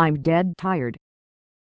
I'm dead tired.